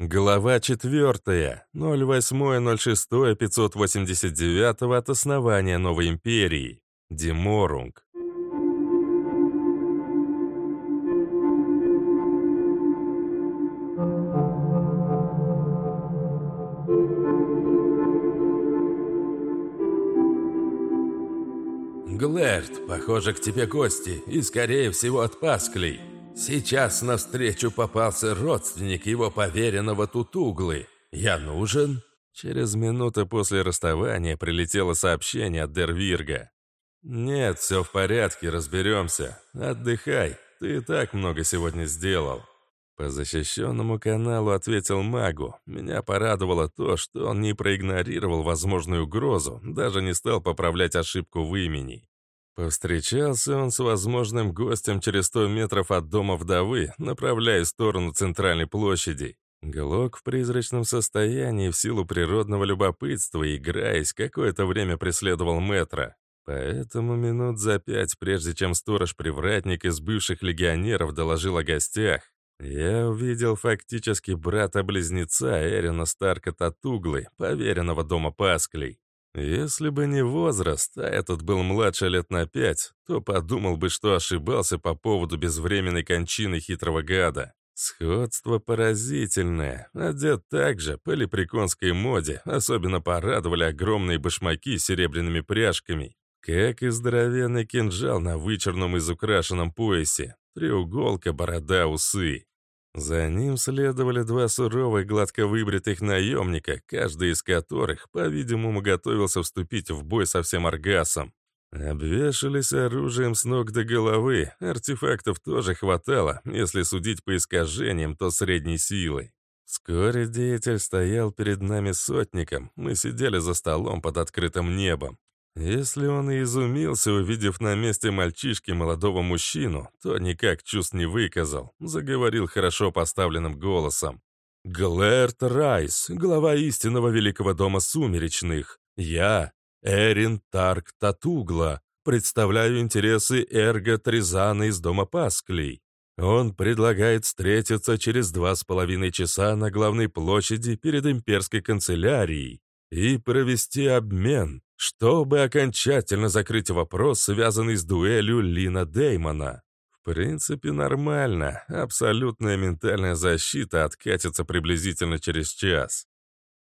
Глава 4. 08.06.589 от основания новой империи. Деморунг. Глэрд, похоже, к тебе гости, и, скорее всего, от Пасклей. Сейчас навстречу попался родственник его поверенного Тутуглы. Я нужен?» Через минуту после расставания прилетело сообщение от Дервирга. «Нет, все в порядке, разберемся. Отдыхай, ты и так много сегодня сделал». По защищенному каналу ответил магу. Меня порадовало то, что он не проигнорировал возможную угрозу, даже не стал поправлять ошибку в имени. Повстречался он с возможным гостем через сто метров от дома вдовы, направляясь в сторону центральной площади. Глок в призрачном состоянии в силу природного любопытства, играясь, какое-то время преследовал метра. Поэтому минут за пять, прежде чем сторож-привратник из бывших легионеров доложил о гостях, я увидел фактически брата-близнеца Эрина Старка Татуглы, поверенного дома Пасклей. Если бы не возраст, а этот был младше лет на пять, то подумал бы, что ошибался по поводу безвременной кончины хитрого гада. Сходство поразительное. Одет также, по лепреконской моде, особенно порадовали огромные башмаки с серебряными пряжками, как и здоровенный кинжал на вычерном изукрашенном поясе, треуголка, борода, усы. За ним следовали два суровых, гладко выбритых наемника, каждый из которых, по-видимому, готовился вступить в бой со всем Аргасом. Обвешались оружием с ног до головы, артефактов тоже хватало, если судить по искажениям, то средней силой. Вскоре деятель стоял перед нами сотником, мы сидели за столом под открытым небом. Если он и изумился, увидев на месте мальчишки молодого мужчину, то никак чувств не выказал, заговорил хорошо поставленным голосом. «Глэрт Райс, глава истинного великого дома сумеречных. Я, Эрин Тарк Татугла, представляю интересы Эрго Тризана из дома Пасклей. Он предлагает встретиться через два с половиной часа на главной площади перед имперской канцелярией и провести обмен, чтобы окончательно закрыть вопрос, связанный с дуэлью Лина Деймона. В принципе, нормально. Абсолютная ментальная защита откатится приблизительно через час.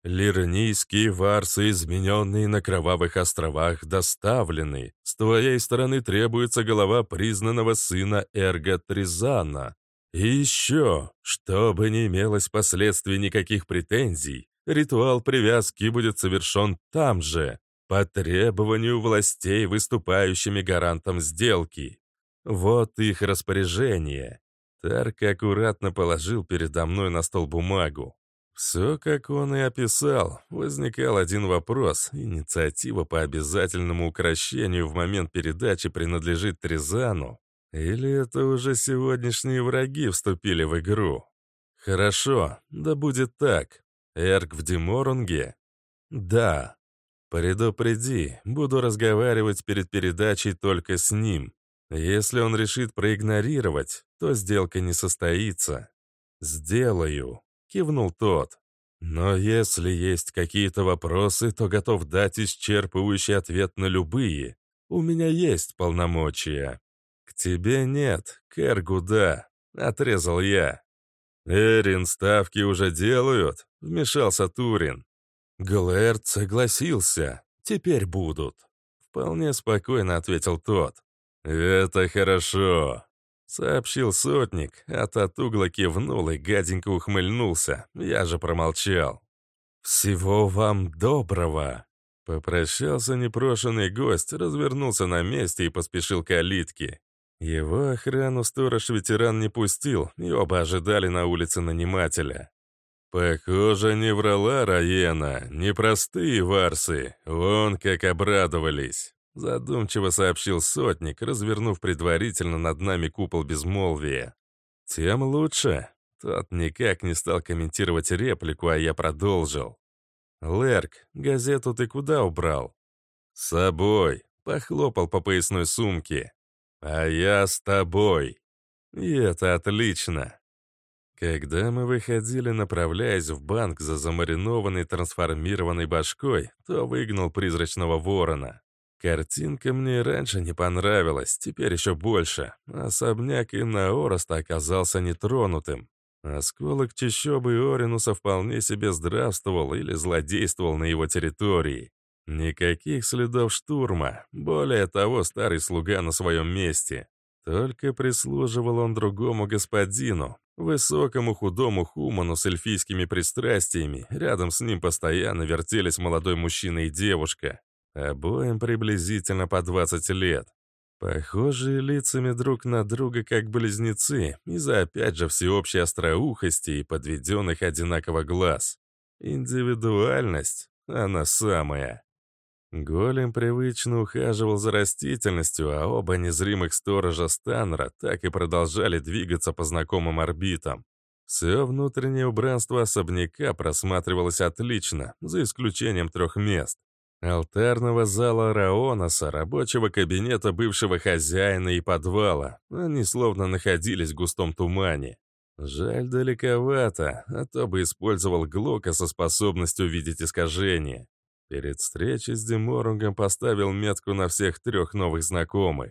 Лирнийские варсы, измененные на Кровавых островах, доставлены. С твоей стороны требуется голова признанного сына Эрго Тризана. И еще, чтобы не имелось последствий никаких претензий, ритуал привязки будет совершен там же, по требованию властей, выступающими гарантом сделки. Вот их распоряжение. Тарк аккуратно положил передо мной на стол бумагу. Все, как он и описал. Возникал один вопрос. Инициатива по обязательному укращению в момент передачи принадлежит Тризану? Или это уже сегодняшние враги вступили в игру? Хорошо, да будет так. Эрк в Деморунге? Да. «Предупреди, буду разговаривать перед передачей только с ним. Если он решит проигнорировать, то сделка не состоится». «Сделаю», — кивнул тот. «Но если есть какие-то вопросы, то готов дать исчерпывающий ответ на любые. У меня есть полномочия». «К тебе нет, к Эргу да», — отрезал я. «Эрин, ставки уже делают», — вмешался Турин. Глэрд согласился. Теперь будут. Вполне спокойно ответил тот. «Это хорошо», — сообщил сотник, а Татугла кивнул и гаденько ухмыльнулся. Я же промолчал. «Всего вам доброго!» Попрощался непрошенный гость, развернулся на месте и поспешил к калитке. Его охрану сторож-ветеран не пустил, и оба ожидали на улице нанимателя. Похоже, не врала Раена, непростые варсы, вон как обрадовались. Задумчиво сообщил сотник, развернув предварительно над нами купол безмолвия. Тем лучше. Тот никак не стал комментировать реплику, а я продолжил. «Лерк, газету ты куда убрал?» «С собой», — похлопал по поясной сумке. «А я с тобой». «И это отлично. Когда мы выходили, направляясь в банк за замаринованной трансформированной башкой, то выгнал призрачного ворона. Картинка мне раньше не понравилась, теперь еще больше. Особняк Инна Ороста оказался нетронутым. Осколок чащобы Оринуса вполне себе здравствовал или злодействовал на его территории. Никаких следов штурма. Более того, старый слуга на своем месте. Только прислуживал он другому господину, высокому худому хуману с эльфийскими пристрастиями. Рядом с ним постоянно вертелись молодой мужчина и девушка. Обоим приблизительно по 20 лет. Похожие лицами друг на друга как близнецы, из-за опять же всеобщей остроухости и подведенных одинаково глаз. Индивидуальность, она самая. Голем привычно ухаживал за растительностью, а оба незримых сторожа Станнера так и продолжали двигаться по знакомым орбитам. Все внутреннее убранство особняка просматривалось отлично, за исключением трех мест. Алтарного зала Раоноса, рабочего кабинета бывшего хозяина и подвала. Они словно находились в густом тумане. Жаль, далековато, а то бы использовал Глока со способностью видеть искажения. Перед встречей с Деморунгом поставил метку на всех трех новых знакомых.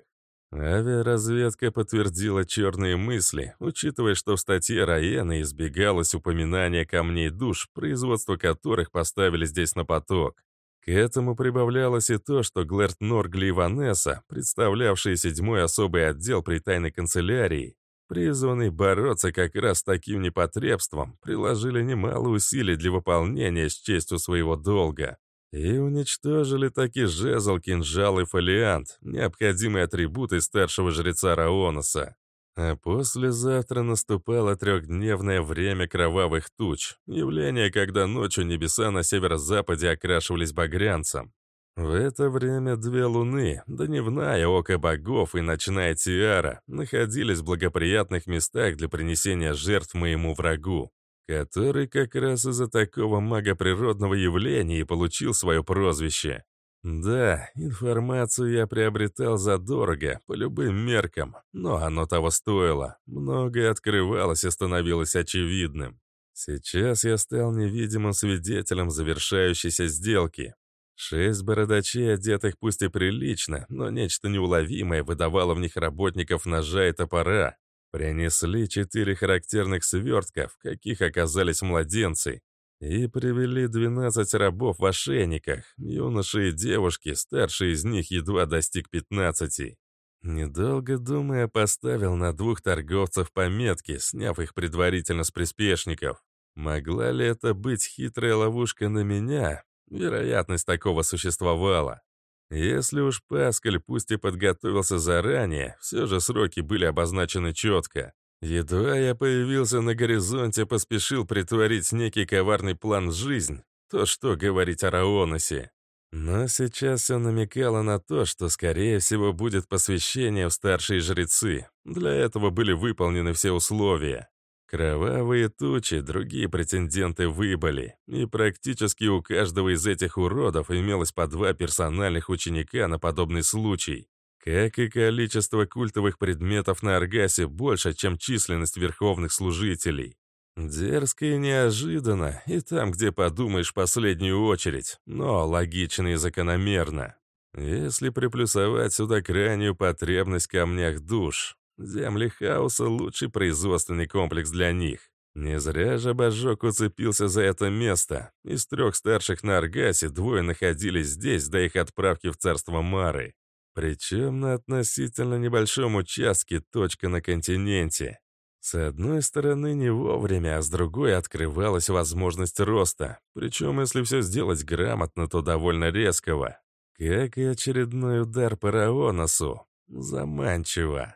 Авиаразведка подтвердила черные мысли, учитывая, что в статье Раена избегалось упоминания камней душ, производство которых поставили здесь на поток. К этому прибавлялось и то, что Глэрт Норгли и Ванесса, представлявшие седьмой особый отдел при тайной канцелярии, призванный бороться как раз с таким непотребством, приложили немало усилий для выполнения с честью своего долга. И уничтожили таки жезл, кинжал и фолиант, необходимые атрибуты старшего жреца Раоноса. А послезавтра наступало трехдневное время кровавых туч, явление, когда ночью небеса на северо-западе окрашивались багрянцем. В это время две луны, дневная око богов и ночная тиара, находились в благоприятных местах для принесения жертв моему врагу который как раз из-за такого мага природного явления и получил свое прозвище. Да, информацию я приобретал задорого, по любым меркам, но оно того стоило. Многое открывалось и становилось очевидным. Сейчас я стал невидимым свидетелем завершающейся сделки. Шесть бородачей, одетых пусть и прилично, но нечто неуловимое выдавало в них работников ножа и топора, Принесли четыре характерных свертка, в каких оказались младенцы, и привели 12 рабов в ошейниках, юноши и девушки, старший из них едва достиг 15. Недолго думая, поставил на двух торговцев пометки, сняв их предварительно с приспешников. Могла ли это быть хитрая ловушка на меня? Вероятность такого существовала. Если уж Паскаль пусть и подготовился заранее, все же сроки были обозначены четко. Едва я появился на горизонте, поспешил притворить некий коварный план в жизнь, то что говорить о Раоносе. Но сейчас все намекало на то, что, скорее всего, будет посвящение в старшие жрецы. Для этого были выполнены все условия. Кровавые тучи другие претенденты выбыли, и практически у каждого из этих уродов имелось по два персональных ученика на подобный случай. Как и количество культовых предметов на Аргасе больше, чем численность верховных служителей. Дерзко и неожиданно, и там, где подумаешь последнюю очередь, но логично и закономерно. Если приплюсовать сюда крайнюю потребность камнях душ, Земли хаоса — лучший производственный комплекс для них. Не зря же Божок уцепился за это место. Из трех старших на Аргасе двое находились здесь до их отправки в царство Мары. Причем на относительно небольшом участке, точка на континенте. С одной стороны не вовремя, а с другой открывалась возможность роста. Причем, если все сделать грамотно, то довольно резкого. Как и очередной удар по Раоносу. Заманчиво.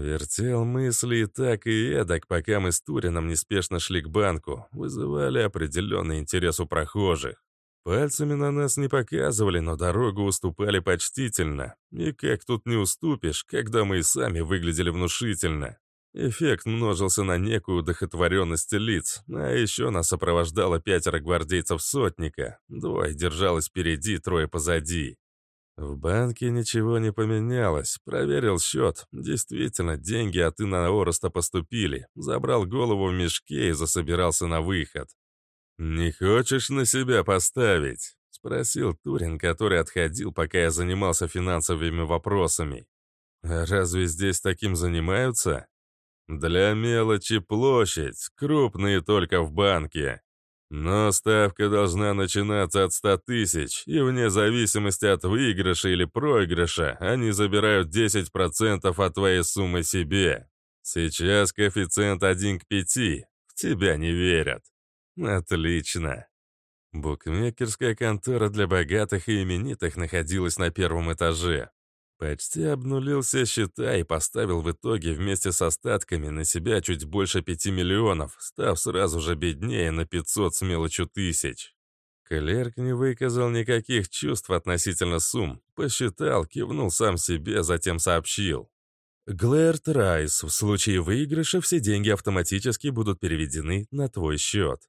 Вертел мысли и так, и эдак, пока мы с Турином неспешно шли к банку, вызывали определенный интерес у прохожих. Пальцами на нас не показывали, но дорогу уступали почтительно. И как тут не уступишь, когда мы и сами выглядели внушительно. Эффект множился на некую удохотворенность лиц, а еще нас сопровождало пятеро гвардейцев сотника. Двое держалось впереди, трое позади. В банке ничего не поменялось. Проверил счет. Действительно, деньги от Инна Ороста поступили. Забрал голову в мешке и засобирался на выход. «Не хочешь на себя поставить?» — спросил Турин, который отходил, пока я занимался финансовыми вопросами. «А разве здесь таким занимаются?» «Для мелочи площадь, крупные только в банке. Но ставка должна начинаться от 100 тысяч, и вне зависимости от выигрыша или проигрыша, они забирают 10% от твоей суммы себе. Сейчас коэффициент 1 к 5. В тебя не верят. Отлично. Букмекерская контора для богатых и именитых находилась на первом этаже. Почти обнулил все счета и поставил в итоге вместе с остатками на себя чуть больше пяти миллионов, став сразу же беднее на 500 с мелочью тысяч. Клерк не выказал никаких чувств относительно сумм, посчитал, кивнул сам себе, затем сообщил. «Глэрт Райс, в случае выигрыша все деньги автоматически будут переведены на твой счет».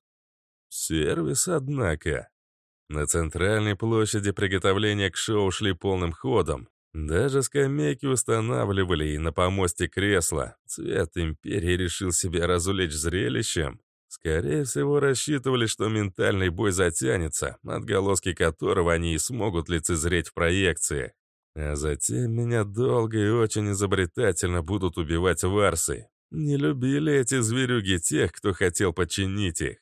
Сервис, однако. На центральной площади приготовления к шоу шли полным ходом. Даже скамейки устанавливали и на помосте кресла. Цвет империи решил себя разулечь зрелищем. Скорее всего, рассчитывали, что ментальный бой затянется, отголоски которого они и смогут лицезреть в проекции. А затем меня долго и очень изобретательно будут убивать варсы. Не любили эти зверюги тех, кто хотел подчинить их.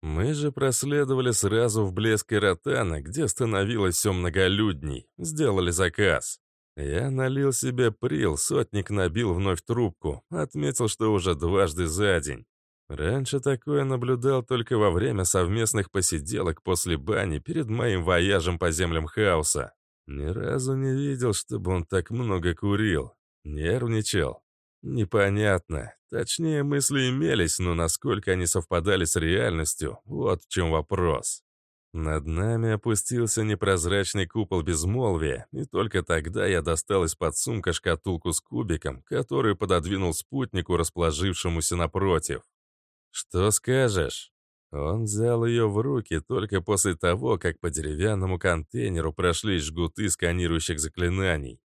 Мы же проследовали сразу в блеск Иротана, где становилось все многолюдней. Сделали заказ. Я налил себе прил, сотник набил вновь трубку, отметил, что уже дважды за день. Раньше такое наблюдал только во время совместных посиделок после бани перед моим вояжем по землям хаоса. Ни разу не видел, чтобы он так много курил. Нервничал. Непонятно. Точнее, мысли имелись, но насколько они совпадали с реальностью, вот в чем вопрос. Над нами опустился непрозрачный купол безмолвия, и только тогда я достал из-под сумка шкатулку с кубиком, которую пододвинул спутнику, расположившемуся напротив. «Что скажешь?» Он взял ее в руки только после того, как по деревянному контейнеру прошли жгуты сканирующих заклинаний.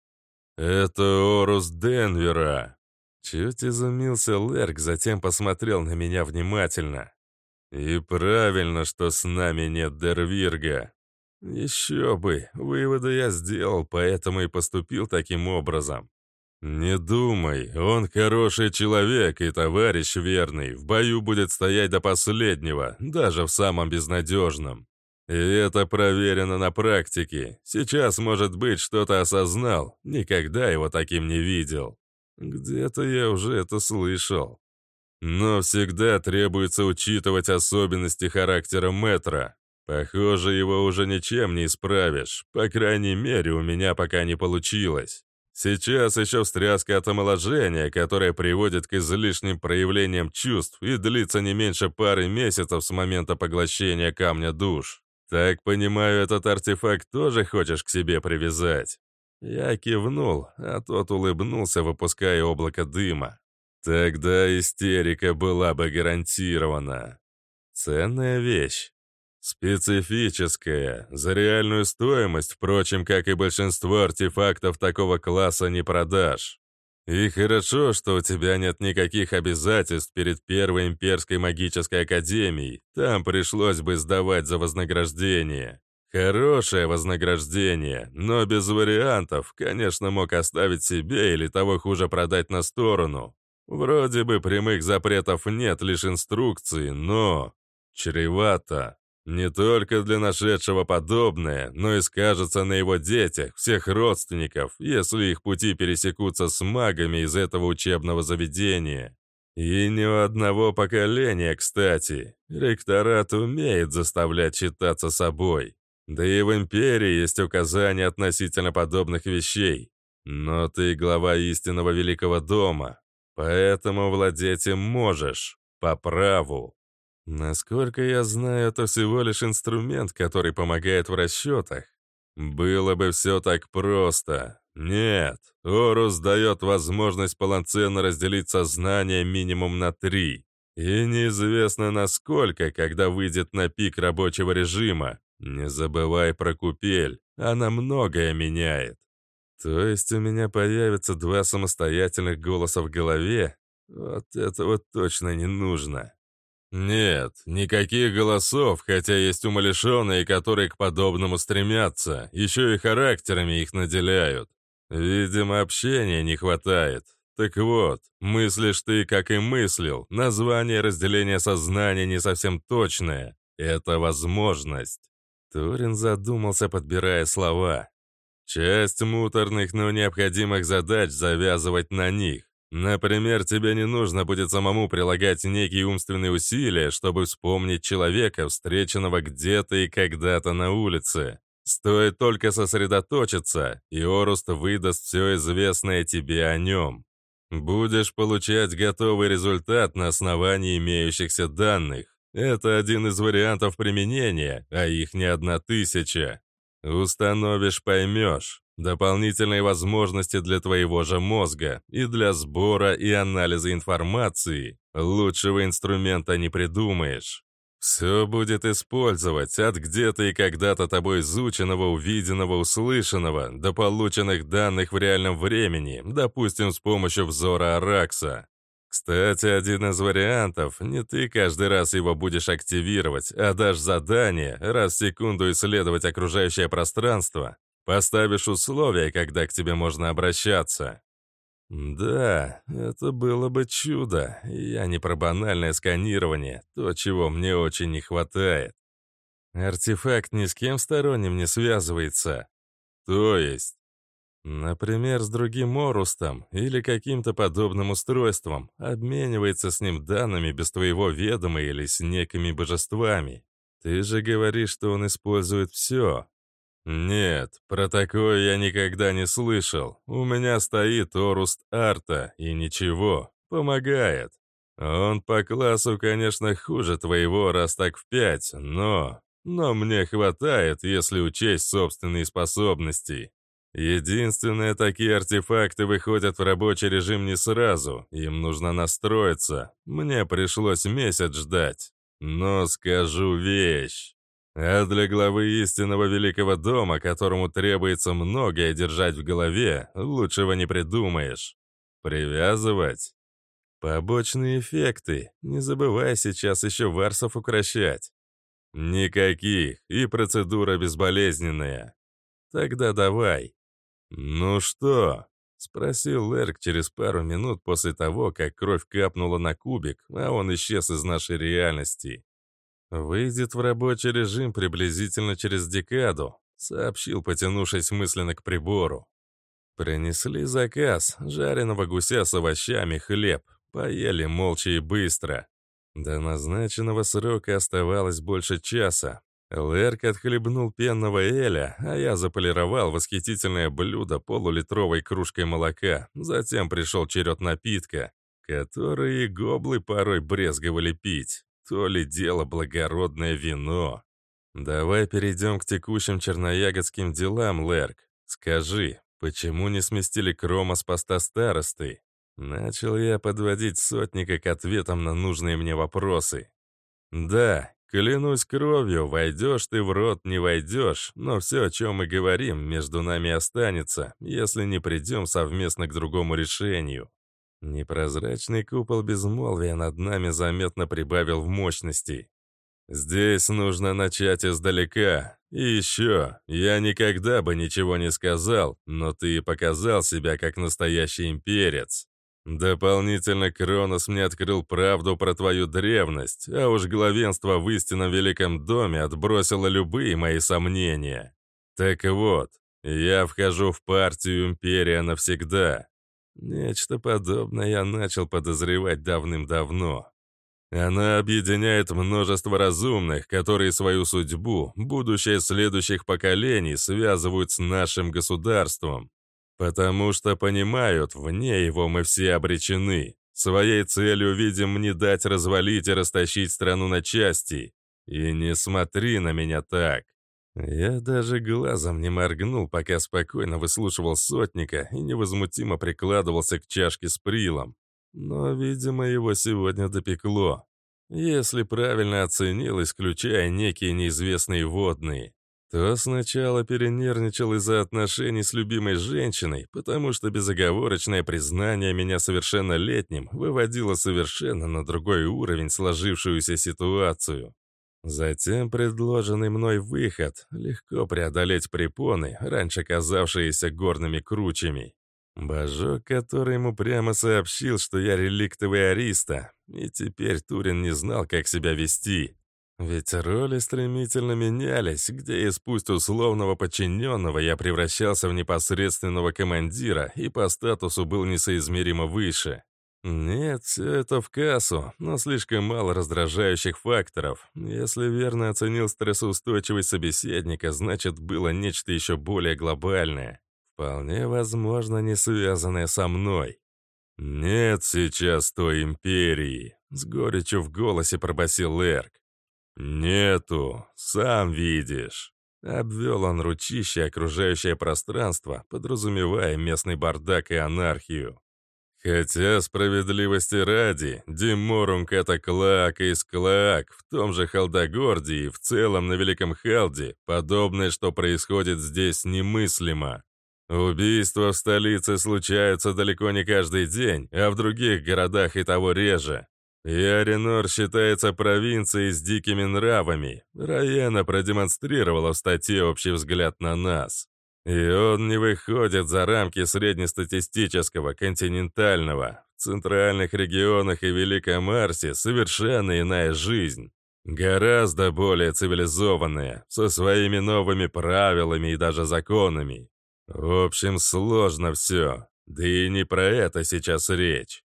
«Это Орус Денвера!» Чуть изумился Лерк, затем посмотрел на меня внимательно. «И правильно, что с нами нет Дервирга. Еще бы, выводы я сделал, поэтому и поступил таким образом. Не думай, он хороший человек и товарищ верный, в бою будет стоять до последнего, даже в самом безнадежном. И это проверено на практике. Сейчас, может быть, что-то осознал, никогда его таким не видел. Где-то я уже это слышал. Но всегда требуется учитывать особенности характера метра. Похоже, его уже ничем не исправишь. По крайней мере, у меня пока не получилось. Сейчас еще встряска от омоложения, которая приводит к излишним проявлениям чувств и длится не меньше пары месяцев с момента поглощения камня душ. Так понимаю, этот артефакт тоже хочешь к себе привязать? Я кивнул, а тот улыбнулся, выпуская облако дыма. Тогда истерика была бы гарантирована. Ценная вещь. Специфическая, за реальную стоимость, впрочем, как и большинство артефактов такого класса не продашь. И хорошо, что у тебя нет никаких обязательств перед Первой имперской магической академией. Там пришлось бы сдавать за вознаграждение. Хорошее вознаграждение, но без вариантов, конечно, мог оставить себе или того хуже продать на сторону. Вроде бы прямых запретов нет, лишь инструкции, но... Чревато. Не только для нашедшего подобное, но и скажется на его детях, всех родственников, если их пути пересекутся с магами из этого учебного заведения. И ни у одного поколения, кстати. Ректорат умеет заставлять считаться собой. Да и в Империи есть указания относительно подобных вещей. Но ты глава истинного Великого Дома, Поэтому владеть им можешь, по праву. Насколько я знаю, это всего лишь инструмент, который помогает в расчетах. Было бы все так просто. Нет, Орус дает возможность полноценно разделить сознание минимум на три. И неизвестно насколько, когда выйдет на пик рабочего режима. Не забывай про купель. Она многое меняет. То есть у меня появится два самостоятельных голоса в голове? Вот этого точно не нужно. Нет, никаких голосов, хотя есть умалишенные, которые к подобному стремятся, еще и характерами их наделяют. Видимо, общения не хватает. Так вот, мыслишь ты, как и мыслил, название разделения сознания не совсем точное. Это возможность. Турин задумался, подбирая слова. Часть муторных, но необходимых задач завязывать на них. Например, тебе не нужно будет самому прилагать некие умственные усилия, чтобы вспомнить человека, встреченного где-то и когда-то на улице. Стоит только сосредоточиться, и Оруст выдаст все известное тебе о нем. Будешь получать готовый результат на основании имеющихся данных. Это один из вариантов применения, а их не одна тысяча. Установишь, поймешь. Дополнительные возможности для твоего же мозга и для сбора и анализа информации. Лучшего инструмента не придумаешь. Все будет использовать от где-то и когда-то тобой изученного, увиденного, услышанного, до полученных данных в реальном времени, допустим, с помощью взора Аракса. Кстати, один из вариантов, не ты каждый раз его будешь активировать, а дашь задание, раз в секунду исследовать окружающее пространство, поставишь условия, когда к тебе можно обращаться. Да, это было бы чудо, я не про банальное сканирование, то, чего мне очень не хватает. Артефакт ни с кем сторонним не связывается. То есть? Например, с другим Орустом или каким-то подобным устройством, обменивается с ним данными без твоего ведома или с некими божествами. Ты же говоришь, что он использует все. Нет, про такое я никогда не слышал. У меня стоит Оруст Арта, и ничего, помогает. Он по классу, конечно, хуже твоего раз так в пять, но... Но мне хватает, если учесть собственные способности. Единственное, такие артефакты выходят в рабочий режим не сразу, им нужно настроиться. Мне пришлось месяц ждать. Но скажу вещь. А для главы истинного великого дома, которому требуется многое держать в голове, лучшего не придумаешь. Привязывать? Побочные эффекты. Не забывай сейчас еще варсов укращать. Никаких, и процедура безболезненная. Тогда давай. «Ну что?» — спросил Эрк через пару минут после того, как кровь капнула на кубик, а он исчез из нашей реальности. «Выйдет в рабочий режим приблизительно через декаду», — сообщил, потянувшись мысленно к прибору. Принесли заказ, жареного гуся с овощами, хлеб. Поели молча и быстро. До назначенного срока оставалось больше часа, Лерк отхлебнул пенного эля, а я заполировал восхитительное блюдо полулитровой кружкой молока. Затем пришел черед напитка, который гоблы порой брезговали пить. То ли дело благородное вино. Давай перейдем к текущим черноягодским делам, Лерк. Скажи, почему не сместили Крома с поста старосты? Начал я подводить сотника к ответам на нужные мне вопросы. Да, Клянусь кровью, войдешь ты в рот, не войдешь, но все, о чем мы говорим, между нами останется, если не придем совместно к другому решению. Непрозрачный купол безмолвия над нами заметно прибавил в мощности. Здесь нужно начать издалека. И еще, я никогда бы ничего не сказал, но ты показал себя как настоящий имперец. Дополнительно Кронос мне открыл правду про твою древность, а уж главенство в истинном великом доме отбросило любые мои сомнения. Так вот, я вхожу в партию Империя навсегда. Нечто подобное я начал подозревать давным-давно. Она объединяет множество разумных, которые свою судьбу, будущее следующих поколений связывают с нашим государством. Потому что понимают, вне его мы все обречены. Своей целью, видим, не дать развалить и растащить страну на части. И не смотри на меня так. Я даже глазом не моргнул, пока спокойно выслушивал сотника и невозмутимо прикладывался к чашке с прилом. Но, видимо, его сегодня допекло. Если правильно оценил, исключая некие неизвестные водные. То сначала перенервничал из-за отношений с любимой женщиной, потому что безоговорочное признание меня совершеннолетним выводило совершенно на другой уровень сложившуюся ситуацию. Затем предложенный мной выход, легко преодолеть препоны, раньше казавшиеся горными кручами. Божок, который ему прямо сообщил, что я реликтовый ариста, и теперь Турин не знал, как себя вести. Ведь роли стремительно менялись, где из пусть условного подчиненного я превращался в непосредственного командира и по статусу был несоизмеримо выше. Нет, все это в кассу, но слишком мало раздражающих факторов. Если верно оценил стрессоустойчивость собеседника, значит, было нечто еще более глобальное. Вполне возможно, не связанное со мной. «Нет сейчас той империи», — с горечью в голосе пробасил Эрк. «Нету, сам видишь». Обвел он ручище окружающее пространство, подразумевая местный бардак и анархию. Хотя, справедливости ради, Диморум Катаклаак и Склаак в том же Халдогорде и в целом на Великом Халде, подобное, что происходит здесь, немыслимо. Убийства в столице случаются далеко не каждый день, а в других городах и того реже. Яринор считается провинцией с дикими нравами. Раяна продемонстрировала в статье общий взгляд на нас. И он не выходит за рамки среднестатистического, континентального. В центральных регионах и Великом Марсе совершенно иная жизнь. Гораздо более цивилизованная, со своими новыми правилами и даже законами. В общем, сложно все. Да и не про это сейчас речь.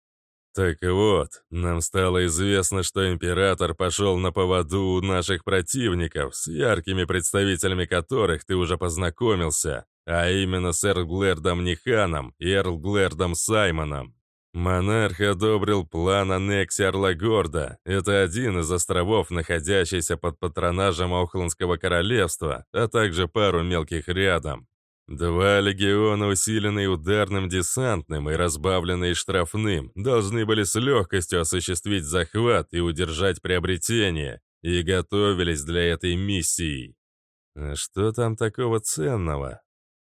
Так вот, нам стало известно, что император пошел на поводу у наших противников, с яркими представителями которых ты уже познакомился, а именно с Эрглэрдом Ниханом и Эрглэрдом Саймоном. Монарх одобрил план аннексии Орлагорда. Это один из островов, находящийся под патронажем Охландского королевства, а также пару мелких рядом. Два легиона, усиленные ударным десантным и разбавленные штрафным, должны были с легкостью осуществить захват и удержать приобретение, и готовились для этой миссии. А что там такого ценного?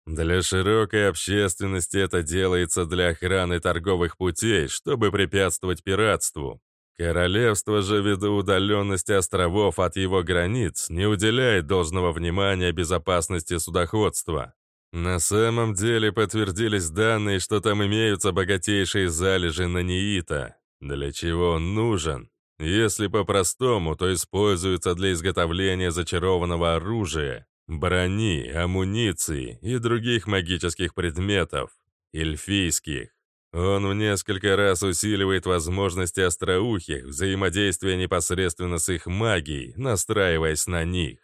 Для широкой общественности это делается для охраны торговых путей, чтобы препятствовать пиратству. Королевство же, ввиду удаленности островов от его границ, не уделяет должного внимания безопасности судоходства. На самом деле подтвердились данные, что там имеются богатейшие залежи на неита. Для чего он нужен? Если по-простому, то используется для изготовления зачарованного оружия, брони, амуниции и других магических предметов, эльфийских. Он в несколько раз усиливает возможности остроухих, взаимодействия непосредственно с их магией, настраиваясь на них.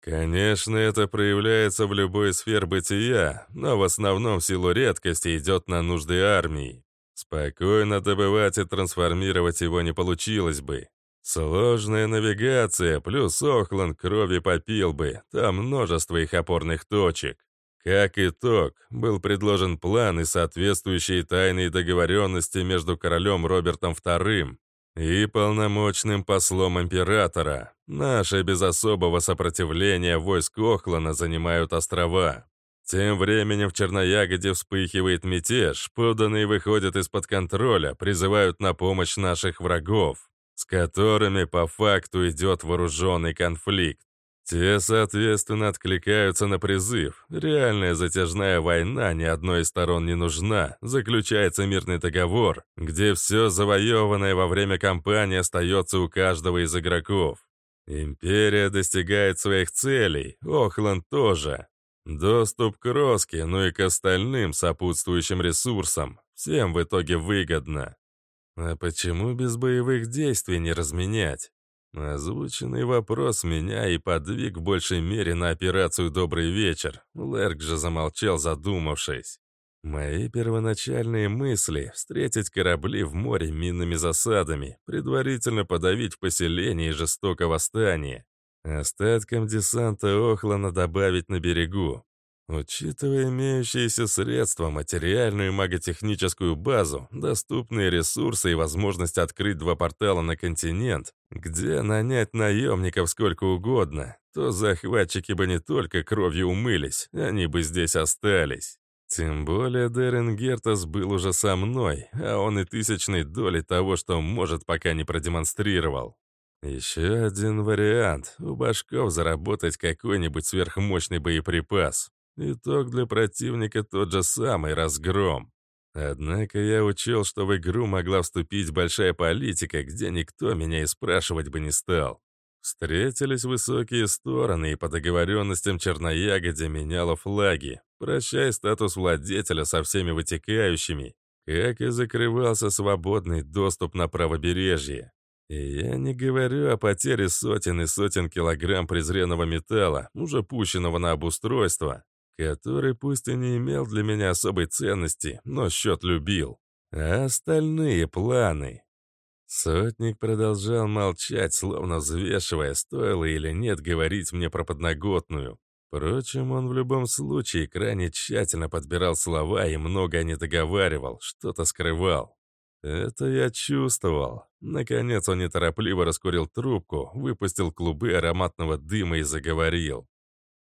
Конечно, это проявляется в любой сфере бытия, но в основном в силу редкости идет на нужды армии. Спокойно добывать и трансформировать его не получилось бы. Сложная навигация, плюс Охланд крови попил бы, там множество их опорных точек. Как итог, был предложен план и соответствующие тайные договоренности между королем Робертом II и полномочным послом императора. Наши без особого сопротивления войск Охлана занимают острова. Тем временем в Черноягоде вспыхивает мятеж, поданные выходят из-под контроля, призывают на помощь наших врагов, с которыми по факту идет вооруженный конфликт. Те, соответственно, откликаются на призыв. Реальная затяжная война ни одной из сторон не нужна. Заключается мирный договор, где все завоеванное во время кампании остается у каждого из игроков. Империя достигает своих целей, Охланд тоже. Доступ к Роске, ну и к остальным сопутствующим ресурсам. Всем в итоге выгодно. А почему без боевых действий не разменять? Озвученный вопрос меня и подвиг в большей мере на операцию «Добрый вечер». Лерк же замолчал, задумавшись. Мои первоначальные мысли — встретить корабли в море минными засадами, предварительно подавить в поселении жестоко восстание. Остаткам десанта Охлана добавить на берегу. Учитывая имеющиеся средства, материальную и маготехническую базу, доступные ресурсы и возможность открыть два портала на континент, Где нанять наемников сколько угодно, то захватчики бы не только кровью умылись, они бы здесь остались. Тем более Дерен Гертас был уже со мной, а он и тысячной доли того, что может, пока не продемонстрировал. Еще один вариант — у башков заработать какой-нибудь сверхмощный боеприпас. Итог для противника тот же самый разгром. Однако я учел, что в игру могла вступить большая политика, где никто меня и спрашивать бы не стал. Встретились высокие стороны, и по договоренностям Черноягодя меняла флаги, прощая статус владетеля со всеми вытекающими, как и закрывался свободный доступ на правобережье. И я не говорю о потере сотен и сотен килограмм презренного металла, уже пущенного на обустройство, который пусть и не имел для меня особой ценности, но счет любил. А остальные планы... Сотник продолжал молчать, словно взвешивая, стоило или нет говорить мне про подноготную. Впрочем, он в любом случае крайне тщательно подбирал слова и много не договаривал, что-то скрывал. Это я чувствовал. Наконец он неторопливо раскурил трубку, выпустил клубы ароматного дыма и заговорил.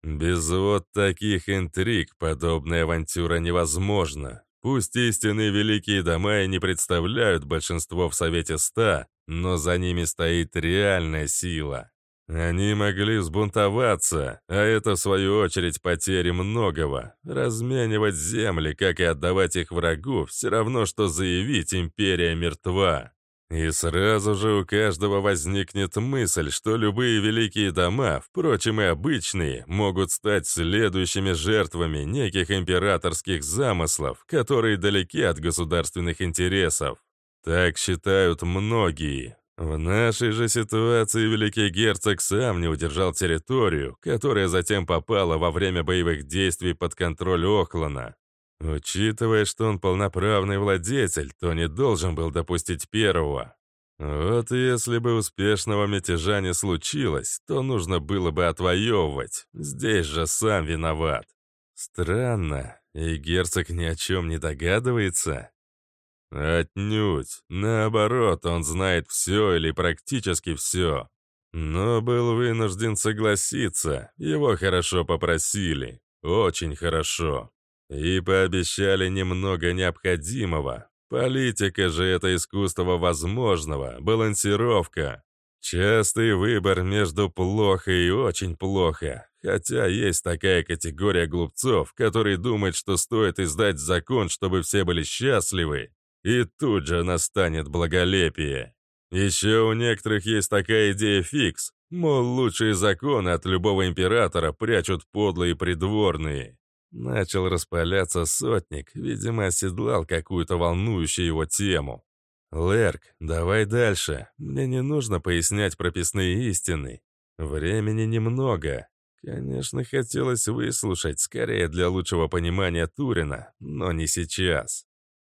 Без вот таких интриг подобная авантюра невозможна. Пусть истинные великие дома и не представляют большинство в Совете Ста, но за ними стоит реальная сила. Они могли взбунтоваться, а это, в свою очередь, потери многого. Разменивать земли, как и отдавать их врагу, все равно, что заявить «империя мертва». И сразу же у каждого возникнет мысль, что любые великие дома, впрочем и обычные, могут стать следующими жертвами неких императорских замыслов, которые далеки от государственных интересов. Так считают многие. В нашей же ситуации великий герцог сам не удержал территорию, которая затем попала во время боевых действий под контроль Охлана. Учитывая, что он полноправный владетель, то не должен был допустить первого. Вот если бы успешного мятежа не случилось, то нужно было бы отвоевывать. Здесь же сам виноват. Странно, и герцог ни о чем не догадывается. Отнюдь. Наоборот, он знает все или практически все. Но был вынужден согласиться, его хорошо попросили. Очень хорошо. И пообещали немного необходимого. Политика же это искусство возможного, балансировка. Частый выбор между плохо и очень плохо. Хотя есть такая категория глупцов, которые думают, что стоит издать закон, чтобы все были счастливы, и тут же настанет благолепие. Еще у некоторых есть такая идея фикс, мол, лучшие законы от любого императора прячут подлые придворные. Начал распаляться сотник, видимо, оседлал какую-то волнующую его тему. «Лерк, давай дальше. Мне не нужно пояснять прописные истины. Времени немного. Конечно, хотелось выслушать, скорее для лучшего понимания Турина, но не сейчас.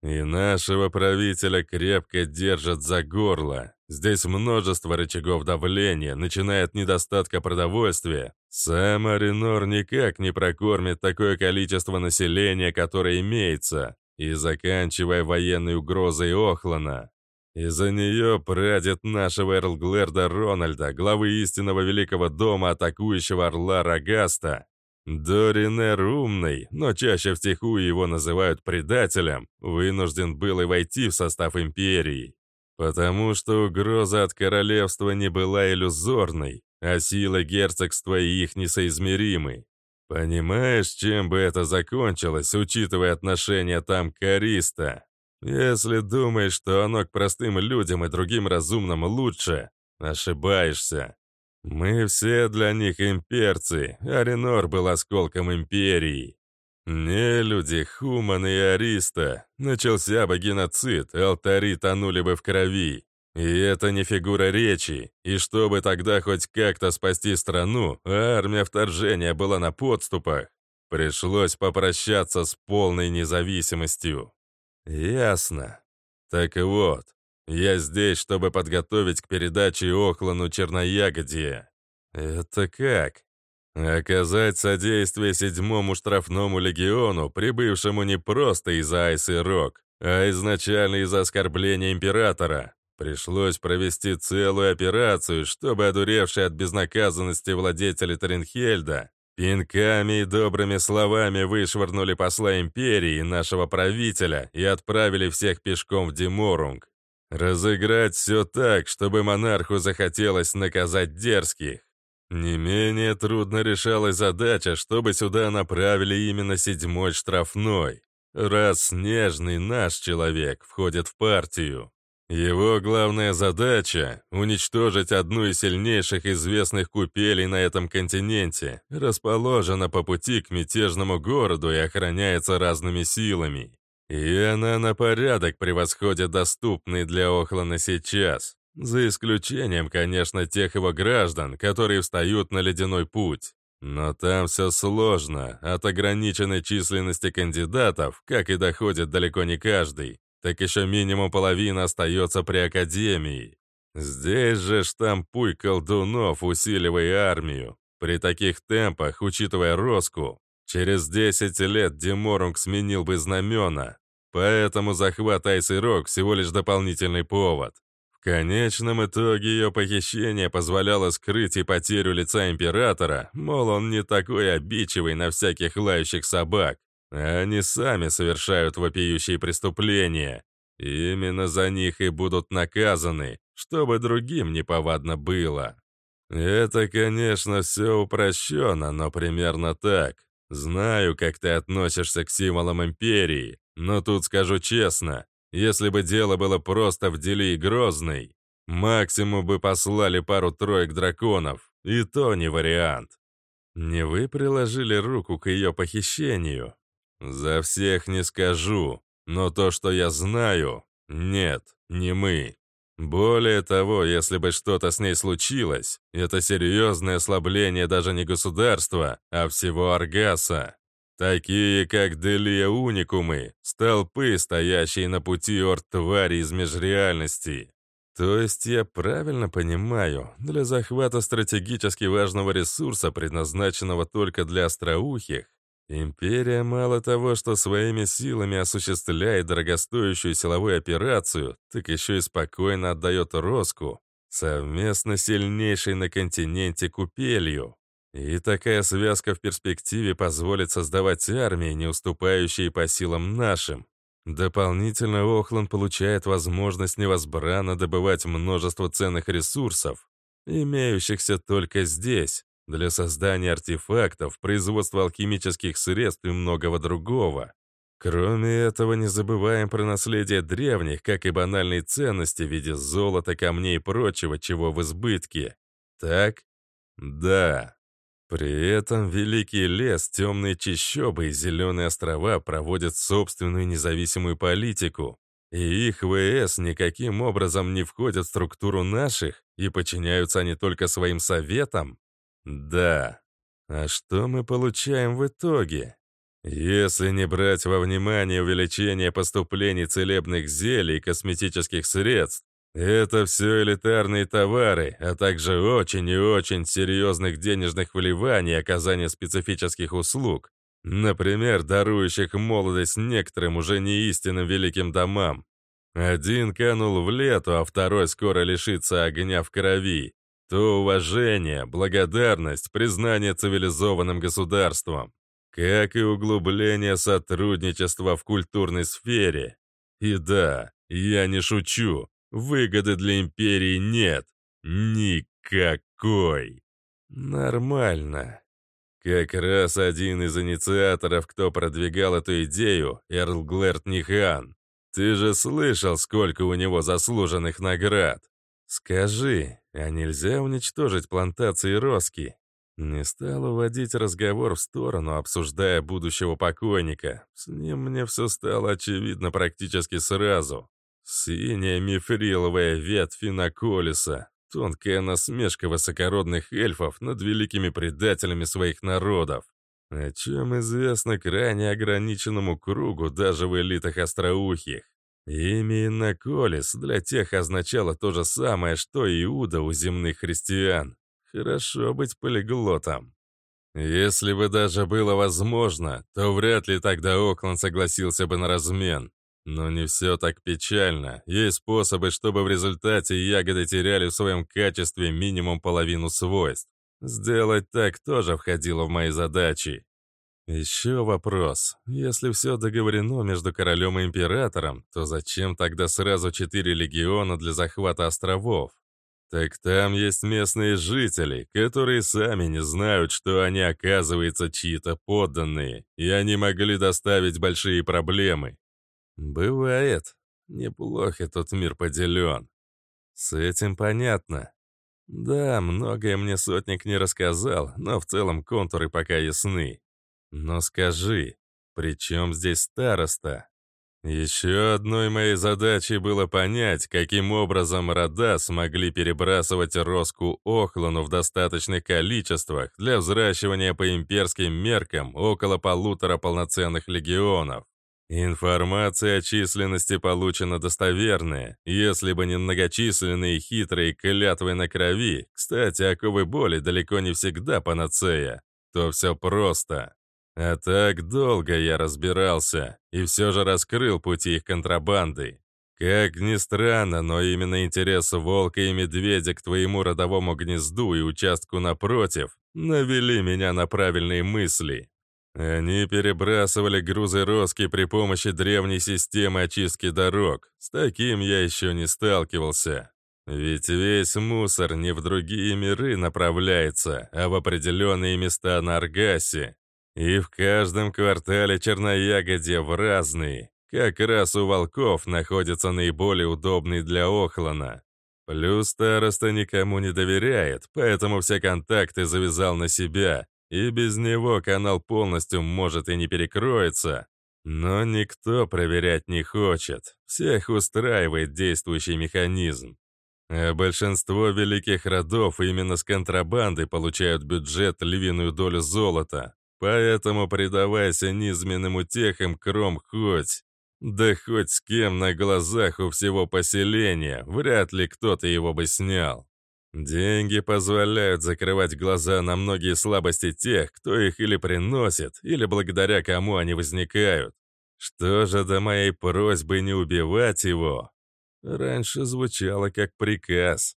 И нашего правителя крепко держат за горло. Здесь множество рычагов давления, начиная от недостатка продовольствия. Сам Аринор никак не прокормит такое количество населения, которое имеется, и заканчивая военной угрозой Охлана. Из-за нее прадед нашего Эрлглерда Рональда, главы истинного великого дома атакующего орла Рагаста, Доринер умный, но чаще втихую его называют предателем, вынужден был и войти в состав империи. Потому что угроза от королевства не была иллюзорной, а сила герцогства и их несоизмеримы. Понимаешь, чем бы это закончилось, учитывая отношение там к Ариста? Если думаешь, что оно к простым людям и другим разумным лучше, ошибаешься. Мы все для них имперцы, Аринор был осколком империи. Не люди, Хуман и Ариста. Начался бы геноцид, алтари тонули бы в крови. И это не фигура речи. И чтобы тогда хоть как-то спасти страну, армия вторжения была на подступах, пришлось попрощаться с полной независимостью. Ясно. Так вот, я здесь, чтобы подготовить к передаче Охлану Черноягодье. Это как? Оказать содействие седьмому штрафному легиону, прибывшему не просто из Айс и Рок, а изначально из-за оскорбления императора. Пришлось провести целую операцию, чтобы одуревшие от безнаказанности владетели Тринхельда пинками и добрыми словами вышвырнули посла империи, нашего правителя, и отправили всех пешком в Диморунг. Разыграть все так, чтобы монарху захотелось наказать дерзких. Не менее трудно решалась задача, чтобы сюда направили именно седьмой штрафной, раз Снежный, наш человек, входит в партию. Его главная задача — уничтожить одну из сильнейших известных купелей на этом континенте, расположена по пути к мятежному городу и охраняется разными силами. И она на порядок превосходит доступные для Охлана сейчас, за исключением, конечно, тех его граждан, которые встают на ледяной путь. Но там все сложно, от ограниченной численности кандидатов, как и доходит далеко не каждый, так еще минимум половина остается при Академии. Здесь же штампуй колдунов, усиливая армию. При таких темпах, учитывая Роску, через 10 лет Деморунг сменил бы знамена, поэтому захват Айсы Рок всего лишь дополнительный повод. Конечном итоге ее похищение позволяло скрыть и потерю лица Императора, мол, он не такой обидчивый на всяких лающих собак. Они сами совершают вопиющие преступления. Именно за них и будут наказаны, чтобы другим неповадно было. Это, конечно, все упрощенно, но примерно так. Знаю, как ты относишься к символам Империи, но тут скажу честно, если бы дело было просто в деле и Грозной, максимум бы послали пару-троек драконов, и то не вариант. Не вы приложили руку к ее похищению, «За всех не скажу, но то, что я знаю, нет, не мы. Более того, если бы что-то с ней случилось, это серьезное ослабление даже не государства, а всего Аргаса. Такие, как Делия Уникумы, столпы, стоящие на пути орд твари из межреальности. То есть я правильно понимаю, для захвата стратегически важного ресурса, предназначенного только для остроухих, Империя мало того, что своими силами осуществляет дорогостоящую силовую операцию, так еще и спокойно отдает Роску, совместно сильнейшей на континенте купелью. И такая связка в перспективе позволит создавать армии, не уступающие по силам нашим. Дополнительно Охланд получает возможность невозбранно добывать множество ценных ресурсов, имеющихся только здесь, для создания артефактов, производства алхимических средств и многого другого. Кроме этого, не забываем про наследие древних, как и банальные ценности в виде золота, камней и прочего, чего в избытке. Так? Да. При этом Великий лес, темные чащобы и зеленые острова проводят собственную независимую политику, и их ВС никаким образом не входят в структуру наших, и подчиняются они только своим советам. Да. А что мы получаем в итоге? Если не брать во внимание увеличение поступлений целебных зелий и косметических средств, это все элитарные товары, а также очень и очень серьезных денежных вливаний и оказания специфических услуг, например, дарующих молодость некоторым уже не истинным великим домам. Один канул в лету, а второй скоро лишится огня в крови то уважение, благодарность, признание цивилизованным государством, как и углубление сотрудничества в культурной сфере. И да, я не шучу, выгоды для империи нет. Никакой. Нормально. Как раз один из инициаторов, кто продвигал эту идею, Эрл Глэрт Нихан. Ты же слышал, сколько у него заслуженных наград. Скажи, а нельзя уничтожить плантации Роски? Не стал уводить разговор в сторону, обсуждая будущего покойника. С ним мне все стало очевидно практически сразу. Синяя мифриловая ветвь Финоколиса, тонкая насмешка высокородных эльфов над великими предателями своих народов, о чем известно крайне ограниченному кругу даже в элитах остроухих. Имя Инноколис для тех означало то же самое, что Иуда у земных христиан. Хорошо быть полиглотом. Если бы даже было возможно, то вряд ли тогда Окланд согласился бы на размен. Но не все так печально. Есть способы, чтобы в результате ягоды теряли в своем качестве минимум половину свойств. Сделать так тоже входило в мои задачи. Еще вопрос. Если все договорено между королем и императором, то зачем тогда сразу четыре легиона для захвата островов? Так там есть местные жители, которые сами не знают, что они, оказывается, чьи-то подданные, и они могли доставить большие проблемы. Бывает. Неплохо тот мир поделен. С этим понятно. Да, многое мне сотник не рассказал, но в целом контуры пока ясны. Но скажи, при чем здесь староста? Еще одной моей задачей было понять, каким образом рода смогли перебрасывать Роску Охлану в достаточных количествах для взращивания по имперским меркам около полутора полноценных легионов. Информация о численности получена достоверная. Если бы не многочисленные хитрые клятвы на крови, кстати, оковы боли далеко не всегда панацея, то все просто. А так долго я разбирался и все же раскрыл пути их контрабанды. Как ни странно, но именно интерес волка и медведя к твоему родовому гнезду и участку напротив навели меня на правильные мысли. Они перебрасывали грузы Роски при помощи древней системы очистки дорог. С таким я еще не сталкивался. Ведь весь мусор не в другие миры направляется, а в определенные места на Аргасе, и в каждом квартале черноягодья в разные. Как раз у волков находится наиболее удобный для Охлана. Плюс староста никому не доверяет, поэтому все контакты завязал на себя, и без него канал полностью может и не перекроется. Но никто проверять не хочет. Всех устраивает действующий механизм. А большинство великих родов именно с контрабанды получают бюджет львиную долю золота. Поэтому предавайся низменным утехам кром хоть. Да хоть с кем на глазах у всего поселения, вряд ли кто-то его бы снял. Деньги позволяют закрывать глаза на многие слабости тех, кто их или приносит, или благодаря кому они возникают. Что же до моей просьбы не убивать его? Раньше звучало как приказ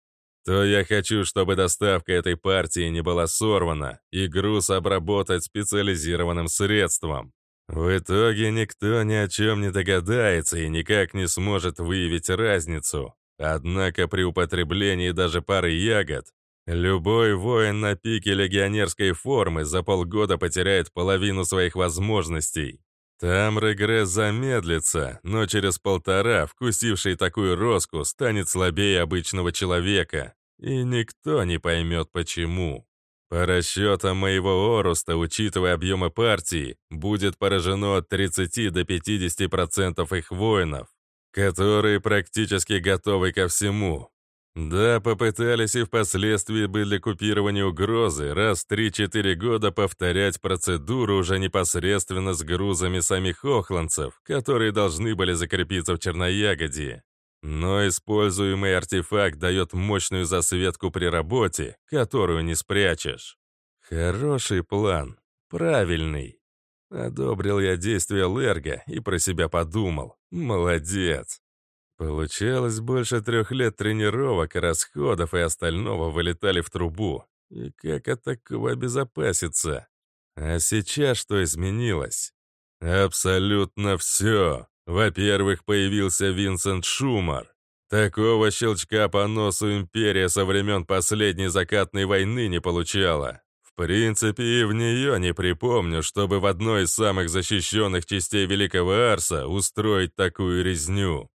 то я хочу, чтобы доставка этой партии не была сорвана и груз обработать специализированным средством. В итоге никто ни о чем не догадается и никак не сможет выявить разницу. Однако при употреблении даже пары ягод Любой воин на пике легионерской формы за полгода потеряет половину своих возможностей. Там регресс замедлится, но через полтора вкусивший такую роску станет слабее обычного человека. И никто не поймет почему. По расчетам моего Оруста, учитывая объемы партии, будет поражено от 30 до 50% их воинов, которые практически готовы ко всему. Да, попытались и впоследствии бы для купирования угрозы раз в 3-4 года повторять процедуру уже непосредственно с грузами самих охланцев, которые должны были закрепиться в Черноягоде. Но используемый артефакт дает мощную засветку при работе, которую не спрячешь. Хороший план. Правильный. Одобрил я действия Лерга и про себя подумал. Молодец. Получалось, больше трех лет тренировок, расходов и остального вылетали в трубу. И как от такого обезопаситься? А сейчас что изменилось? Абсолютно все. Во-первых, появился Винсент Шумар. Такого щелчка по носу империя со времен последней закатной войны не получала. Принципе, и в нее не припомню, чтобы в одной из самых защищенных частей Великого Арса устроить такую резню.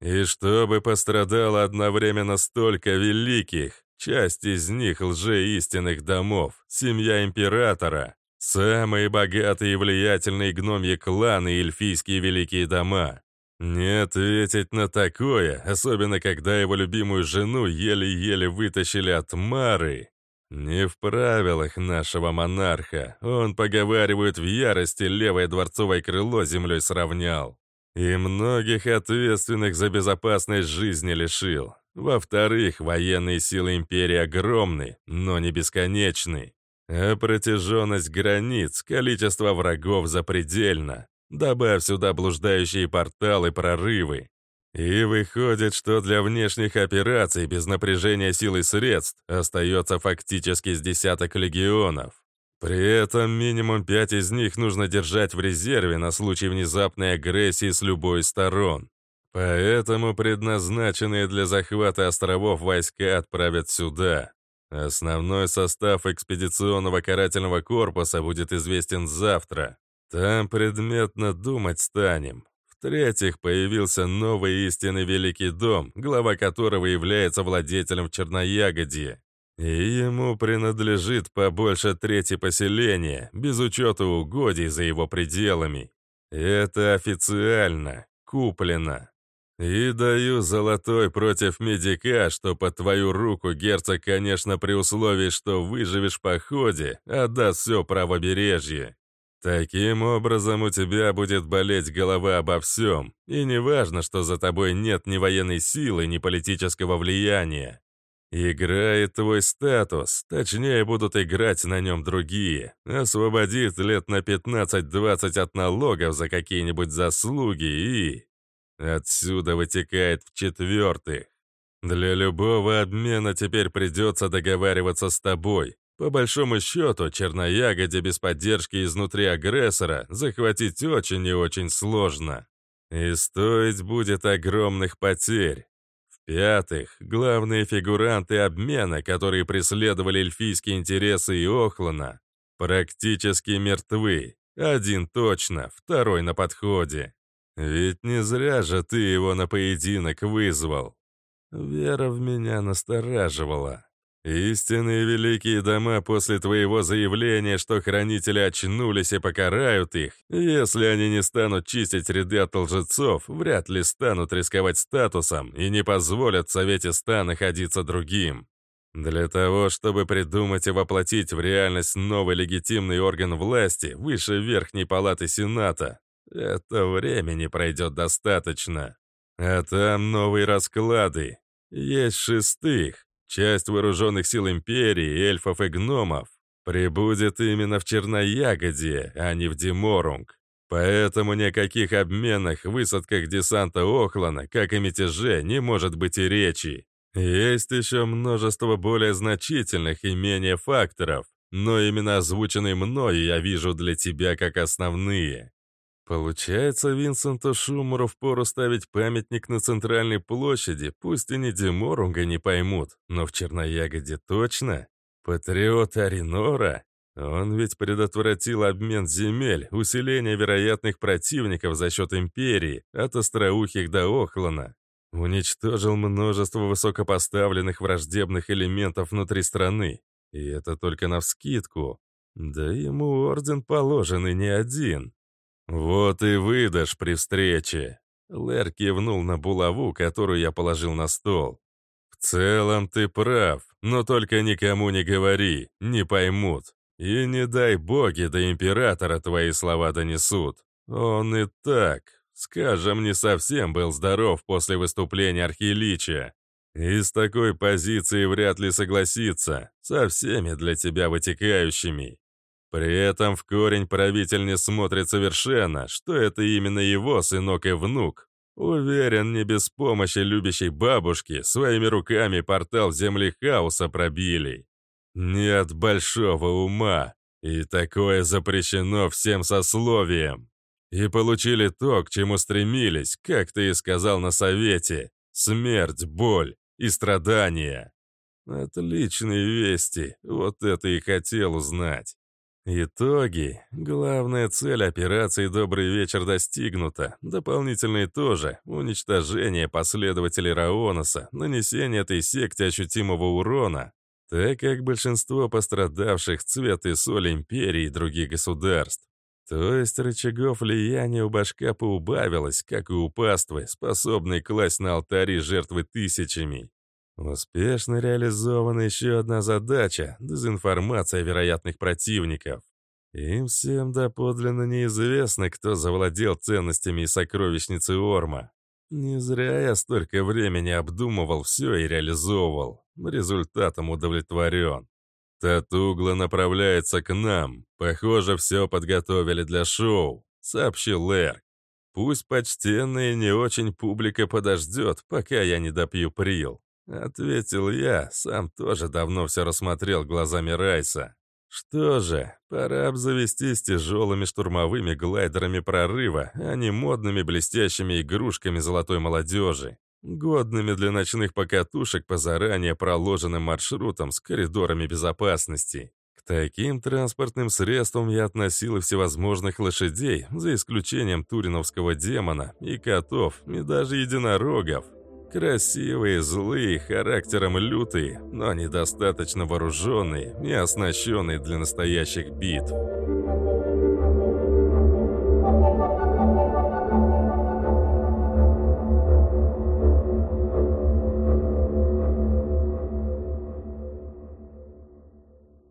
И чтобы пострадало одновременно столько великих, часть из них лжеистинных домов, семья императора, Самые богатые и влиятельные гномьи кланы и эльфийские великие дома. Не ответить на такое, особенно когда его любимую жену еле-еле вытащили от Мары. Не в правилах нашего монарха. Он, поговаривает, в ярости левое дворцовое крыло землей сравнял. И многих ответственных за безопасность жизни лишил. Во-вторых, военные силы империи огромны, но не бесконечны. А протяженность границ, количество врагов запредельно. Добавь сюда блуждающие порталы, прорывы. И выходит, что для внешних операций без напряжения сил и средств остается фактически с десяток легионов. При этом минимум пять из них нужно держать в резерве на случай внезапной агрессии с любой сторон. Поэтому предназначенные для захвата островов войска отправят сюда. Основной состав экспедиционного карательного корпуса будет известен завтра. Там предметно думать станем. В-третьих, появился новый истинный Великий Дом, глава которого является владетелем в Черноягодье. И ему принадлежит побольше трети поселения, без учета угодий за его пределами. Это официально, куплено. И даю золотой против медика, что под твою руку герцог, конечно, при условии, что выживешь в походе, отдаст все правобережье. Таким образом, у тебя будет болеть голова обо всем, и не важно, что за тобой нет ни военной силы, ни политического влияния. Играет твой статус, точнее будут играть на нем другие. Освободит лет на 15-20 от налогов за какие-нибудь заслуги и... Отсюда вытекает в-четвертых. Для любого обмена теперь придется договариваться с тобой. По большому счету, черноягоде без поддержки изнутри агрессора захватить очень и очень сложно. И стоить будет огромных потерь. В-пятых, главные фигуранты обмена, которые преследовали эльфийские интересы и Охлана, практически мертвы. Один точно, второй на подходе. Ведь не зря же ты его на поединок вызвал. Вера в меня настораживала. Истинные великие дома после твоего заявления, что хранители очнулись и покарают их, если они не станут чистить ряды от лжецов, вряд ли станут рисковать статусом и не позволят Совете Ста находиться другим. Для того, чтобы придумать и воплотить в реальность новый легитимный орган власти выше Верхней Палаты Сената, это времени пройдет достаточно. А там новые расклады. Есть шестых. Часть вооруженных сил Империи, эльфов и гномов прибудет именно в Черноягоде, а не в Диморунг. Поэтому никаких обменах, высадках десанта Охлана, как и мятеже, не может быть и речи. Есть еще множество более значительных и менее факторов, но именно озвученные мной я вижу для тебя как основные. Получается, Винсенту Шумеру впору ставить памятник на центральной площади, пусть и не Деморунга не поймут, но в Черноягоде точно? Патриот Аринора? Он ведь предотвратил обмен земель, усиление вероятных противников за счет Империи, от Остроухих до Охлана. Уничтожил множество высокопоставленных враждебных элементов внутри страны. И это только навскидку. Да ему орден положен и не один. «Вот и выдашь при встрече!» Лэр кивнул на булаву, которую я положил на стол. «В целом ты прав, но только никому не говори, не поймут. И не дай боги до императора твои слова донесут. Он и так, скажем, не совсем был здоров после выступления архилича. И с такой позиции вряд ли согласится, со всеми для тебя вытекающими. При этом в корень правитель не смотрит совершенно, что это именно его сынок и внук. Уверен, не без помощи любящей бабушки своими руками портал земли хаоса пробили. Нет большого ума, и такое запрещено всем сословиям. И получили то, к чему стремились, как ты и сказал на совете. Смерть, боль и страдания. Отличные вести, вот это и хотел узнать. Итоги. Главная цель операции «Добрый вечер» достигнута. Дополнительные тоже. Уничтожение последователей Раоноса, нанесение этой секте ощутимого урона, так как большинство пострадавших цвет и соль империи и других государств. То есть рычагов влияния у башка поубавилось, как и у паствы, способной класть на алтари жертвы тысячами. Успешно реализована еще одна задача — дезинформация вероятных противников. Им всем доподлинно неизвестно, кто завладел ценностями и сокровищницей Орма. Не зря я столько времени обдумывал все и реализовывал. Результатом удовлетворен. Татугла направляется к нам. Похоже, все подготовили для шоу. сообщил Эрк. «Пусть почтенная не очень публика подождет, пока я не допью прил», — ответил я, сам тоже давно все рассмотрел глазами Райса. Что же, пора обзавестись тяжелыми штурмовыми глайдерами прорыва, а не модными блестящими игрушками золотой молодежи, годными для ночных покатушек по заранее проложенным маршрутам с коридорами безопасности. К таким транспортным средствам я относил и всевозможных лошадей, за исключением туриновского демона, и котов, и даже единорогов. Красивые, злые, характером лютые, но недостаточно вооруженные и оснащенные для настоящих битв.